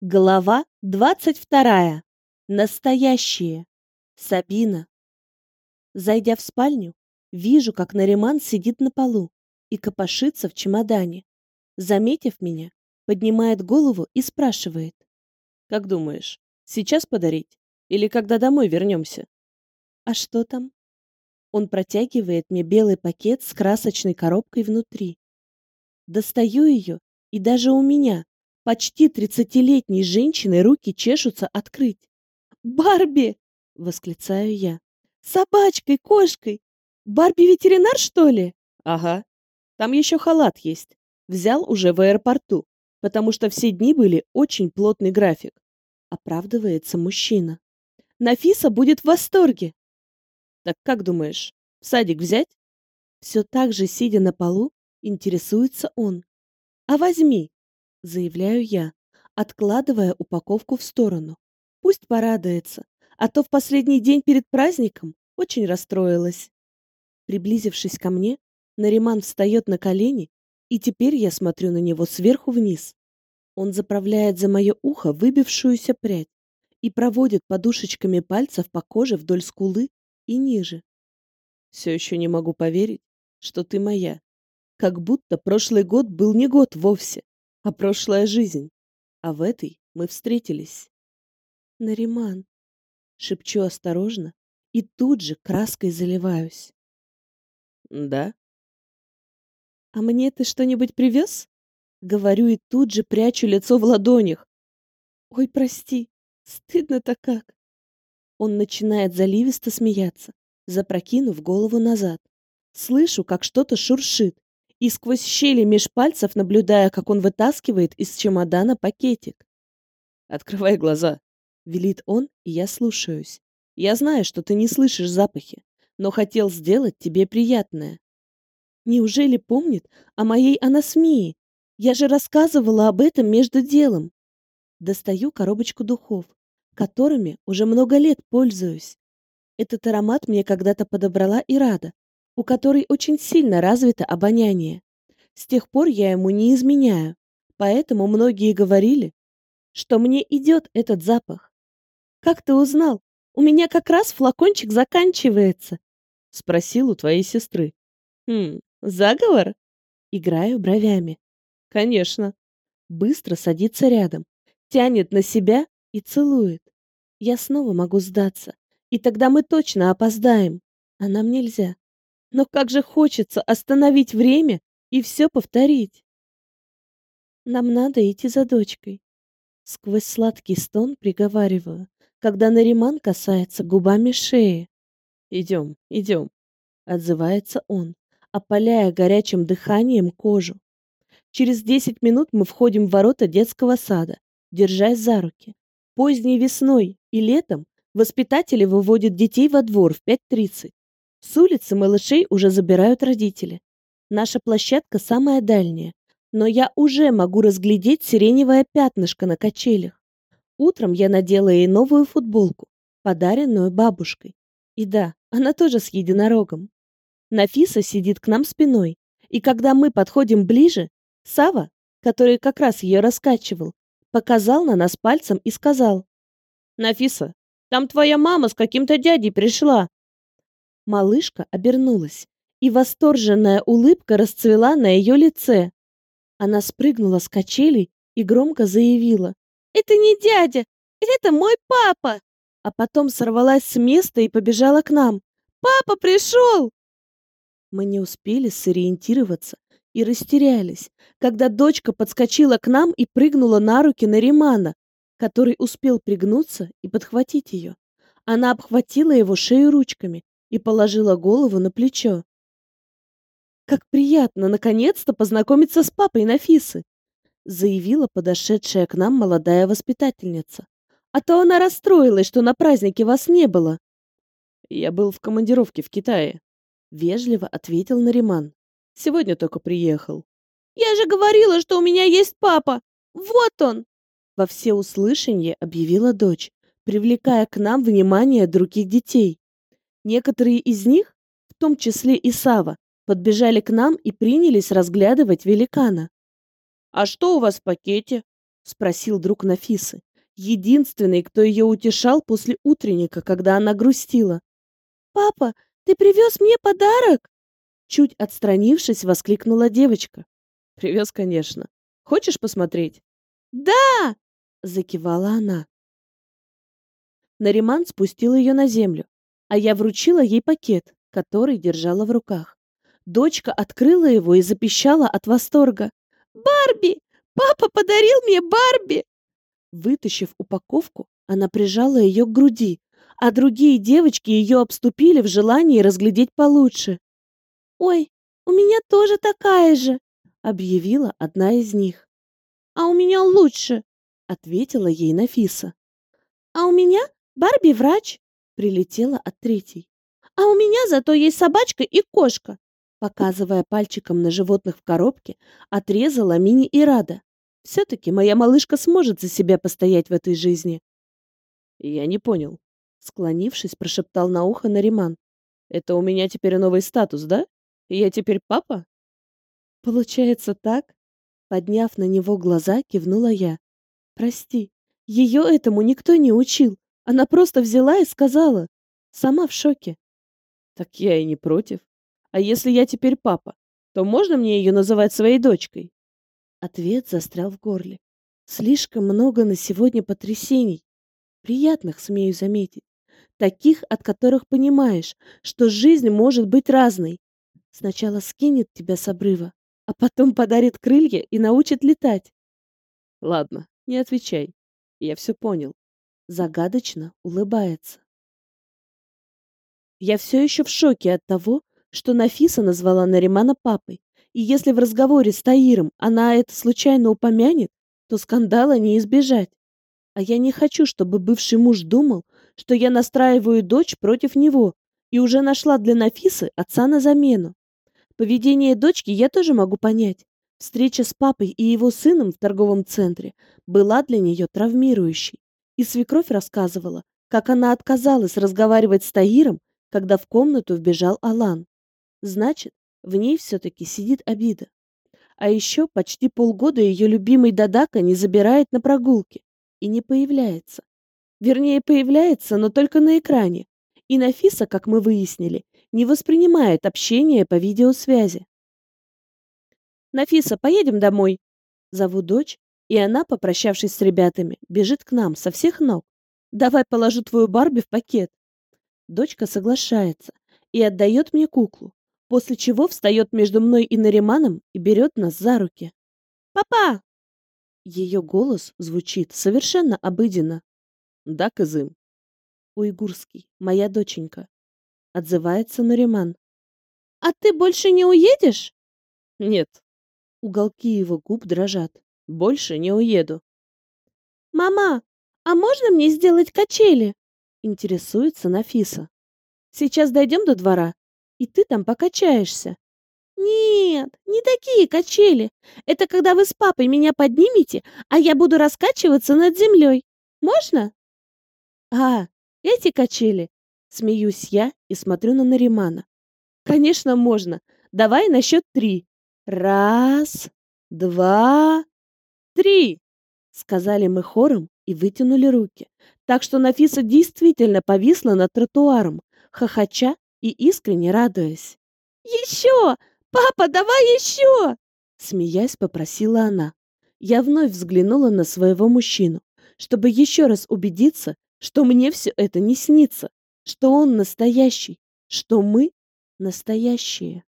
Глава двадцать вторая. Настоящие. Сабина. Зайдя в спальню, вижу, как Нариман сидит на полу и копошится в чемодане. Заметив меня, поднимает голову и спрашивает. «Как думаешь, сейчас подарить? Или когда домой вернемся?» «А что там?» Он протягивает мне белый пакет с красочной коробкой внутри. Достаю ее, и даже у меня, почти тридцатилетней женщины руки чешутся открыть. «Барби!» — восклицаю я. «Собачкой, кошкой! Барби ветеринар, что ли?» «Ага. Там еще халат есть. Взял уже в аэропорту, потому что все дни были очень плотный график». Оправдывается мужчина. «Нафиса будет в восторге!» «Так как думаешь, в садик взять?» Все так же, сидя на полу, интересуется он. «А возьми, заявляю я, откладывая упаковку в сторону. Пусть порадуется, а то в последний день перед праздником очень расстроилась. Приблизившись ко мне, Нариман встает на колени, и теперь я смотрю на него сверху вниз. Он заправляет за мое ухо выбившуюся прядь и проводит подушечками пальцев по коже вдоль скулы и ниже. Все еще не могу поверить, что ты моя. Как будто прошлый год был не год вовсе а прошлая жизнь. А в этой мы встретились. Нариман, шепчу осторожно и тут же краской заливаюсь. Да? А мне ты что-нибудь привез? Говорю и тут же прячу лицо в ладонях. Ой, прости, стыдно-то как. Он начинает заливисто смеяться, запрокинув голову назад. Слышу, как что-то шуршит, и сквозь щели меж пальцев наблюдая, как он вытаскивает из чемодана пакетик. «Открывай глаза», — велит он, и я слушаюсь. «Я знаю, что ты не слышишь запахи, но хотел сделать тебе приятное». Неужели помнит о моей анасмии? Я же рассказывала об этом между делом. Достаю коробочку духов, которыми уже много лет пользуюсь. Этот аромат мне когда-то подобрала Ирада, у которой очень сильно развито обоняние. С тех пор я ему не изменяю, поэтому многие говорили, что мне идет этот запах. «Как ты узнал? У меня как раз флакончик заканчивается», — спросил у твоей сестры. «Хм, заговор?» Играю бровями. «Конечно». Быстро садится рядом, тянет на себя и целует. Я снова могу сдаться, и тогда мы точно опоздаем, а нам нельзя. Но как же хочется остановить время и все повторить. Нам надо идти за дочкой. Сквозь сладкий стон приговариваю, когда Нариман касается губами шеи. «Идем, идем», — отзывается он, опаляя горячим дыханием кожу. Через десять минут мы входим в ворота детского сада, держась за руки. Поздней весной и летом воспитатели выводят детей во двор в 5.30. С улицы малышей уже забирают родители. Наша площадка самая дальняя, но я уже могу разглядеть сиреневое пятнышко на качелях. Утром я надела ей новую футболку, подаренную бабушкой. И да, она тоже с единорогом. Нафиса сидит к нам спиной, и когда мы подходим ближе, Сава, который как раз ее раскачивал, показал на нас пальцем и сказал. «Нафиса, там твоя мама с каким-то дядей пришла. Малышка обернулась, и восторженная улыбка расцвела на ее лице. Она спрыгнула с качелей и громко заявила. «Это не дядя! Это мой папа!» А потом сорвалась с места и побежала к нам. «Папа пришел!» Мы не успели сориентироваться и растерялись, когда дочка подскочила к нам и прыгнула на руки Наримана, который успел пригнуться и подхватить ее. Она обхватила его шею ручками и положила голову на плечо. «Как приятно, наконец-то, познакомиться с папой Нафисы!» заявила подошедшая к нам молодая воспитательница. «А то она расстроилась, что на празднике вас не было». «Я был в командировке в Китае», — вежливо ответил Нариман. «Сегодня только приехал». «Я же говорила, что у меня есть папа! Вот он!» Во всеуслышание объявила дочь, привлекая к нам внимание других детей. Некоторые из них, в том числе и Сава, подбежали к нам и принялись разглядывать великана. «А что у вас в пакете?» — Спросил друг Нафисы, единственный, кто ее утешал после утренника, когда она грустила. «Папа, ты привез мне подарок?» Чуть отстранившись, воскликнула девочка. «Привез, конечно. Хочешь посмотреть?» «Да!» — закивала она. Нариман спустил ее на землю, а я вручила ей пакет, который держала в руках. Дочка открыла его и запищала от восторга. «Барби! Папа подарил мне Барби!» Вытащив упаковку, она прижала ее к груди, а другие девочки ее обступили в желании разглядеть получше. «Ой, у меня тоже такая же!» — объявила одна из них. «А у меня лучше!» — ответила ей Нафиса. «А у меня Барби-врач!» — прилетела от третьей. «А у меня зато есть собачка и кошка!» Показывая пальчиком на животных в коробке, отрезала Мини и Рада. Все-таки моя малышка сможет за себя постоять в этой жизни. Я не понял. Склонившись, прошептал на ухо Нариман. Это у меня теперь новый статус, да? Я теперь папа? Получается так? Подняв на него глаза, кивнула я. Прости, ее этому никто не учил. Она просто взяла и сказала. Сама в шоке. Так я и не против. А если я теперь папа, то можно мне ее называть своей дочкой? Ответ застрял в горле. Слишком много на сегодня потрясений. Приятных, смею заметить. Таких, от которых понимаешь, что жизнь может быть разной. Сначала скинет тебя с обрыва, а потом подарит крылья и научит летать. Ладно, не отвечай. Я все понял. Загадочно улыбается. Я все еще в шоке от того, что Нафиса назвала Наримана папой, и если в разговоре с Таиром она это случайно упомянет, то скандала не избежать. А я не хочу, чтобы бывший муж думал, что я настраиваю дочь против него и уже нашла для Нафисы отца на замену. Поведение дочки я тоже могу понять. Встреча с папой и его сыном в торговом центре была для нее травмирующей. И свекровь рассказывала, как она отказалась разговаривать с Таиром, когда в комнату вбежал Алан. Значит, в ней все-таки сидит обида. А еще почти полгода ее любимый Дадака не забирает на прогулки и не появляется. Вернее, появляется, но только на экране. И Нафиса, как мы выяснили, не воспринимает общение по видеосвязи. «Нафиса, поедем домой!» Зову дочь, и она, попрощавшись с ребятами, бежит к нам со всех ног. «Давай положу твою Барби в пакет». Дочка соглашается и отдает мне куклу, после чего встает между мной и Нариманом и берет нас за руки. «Папа!» Ее голос звучит совершенно обыденно. «Да, Кызым?» «Уйгурский, моя доченька», — отзывается Нариман. «А ты больше не уедешь?» «Нет». Уголки его губ дрожат. «Больше не уеду». «Мама, а можно мне сделать качели?» — интересуется Нафиса. «Сейчас дойдем до двора, и ты там покачаешься. Нет, не такие качели. Это когда вы с папой меня поднимете, а я буду раскачиваться над землей. Можно? А, эти качели. Смеюсь я и смотрю на Наримана. Конечно, можно. Давай на счет три. Раз, два, три. Сказали мы хором и вытянули руки. Так что Нафиса действительно повисла над тротуаром, хохоча и искренне радуясь. «Еще! Папа, давай еще!» Смеясь, попросила она. Я вновь взглянула на своего мужчину, чтобы еще раз убедиться, что мне все это не снится, что он настоящий, что мы настоящие.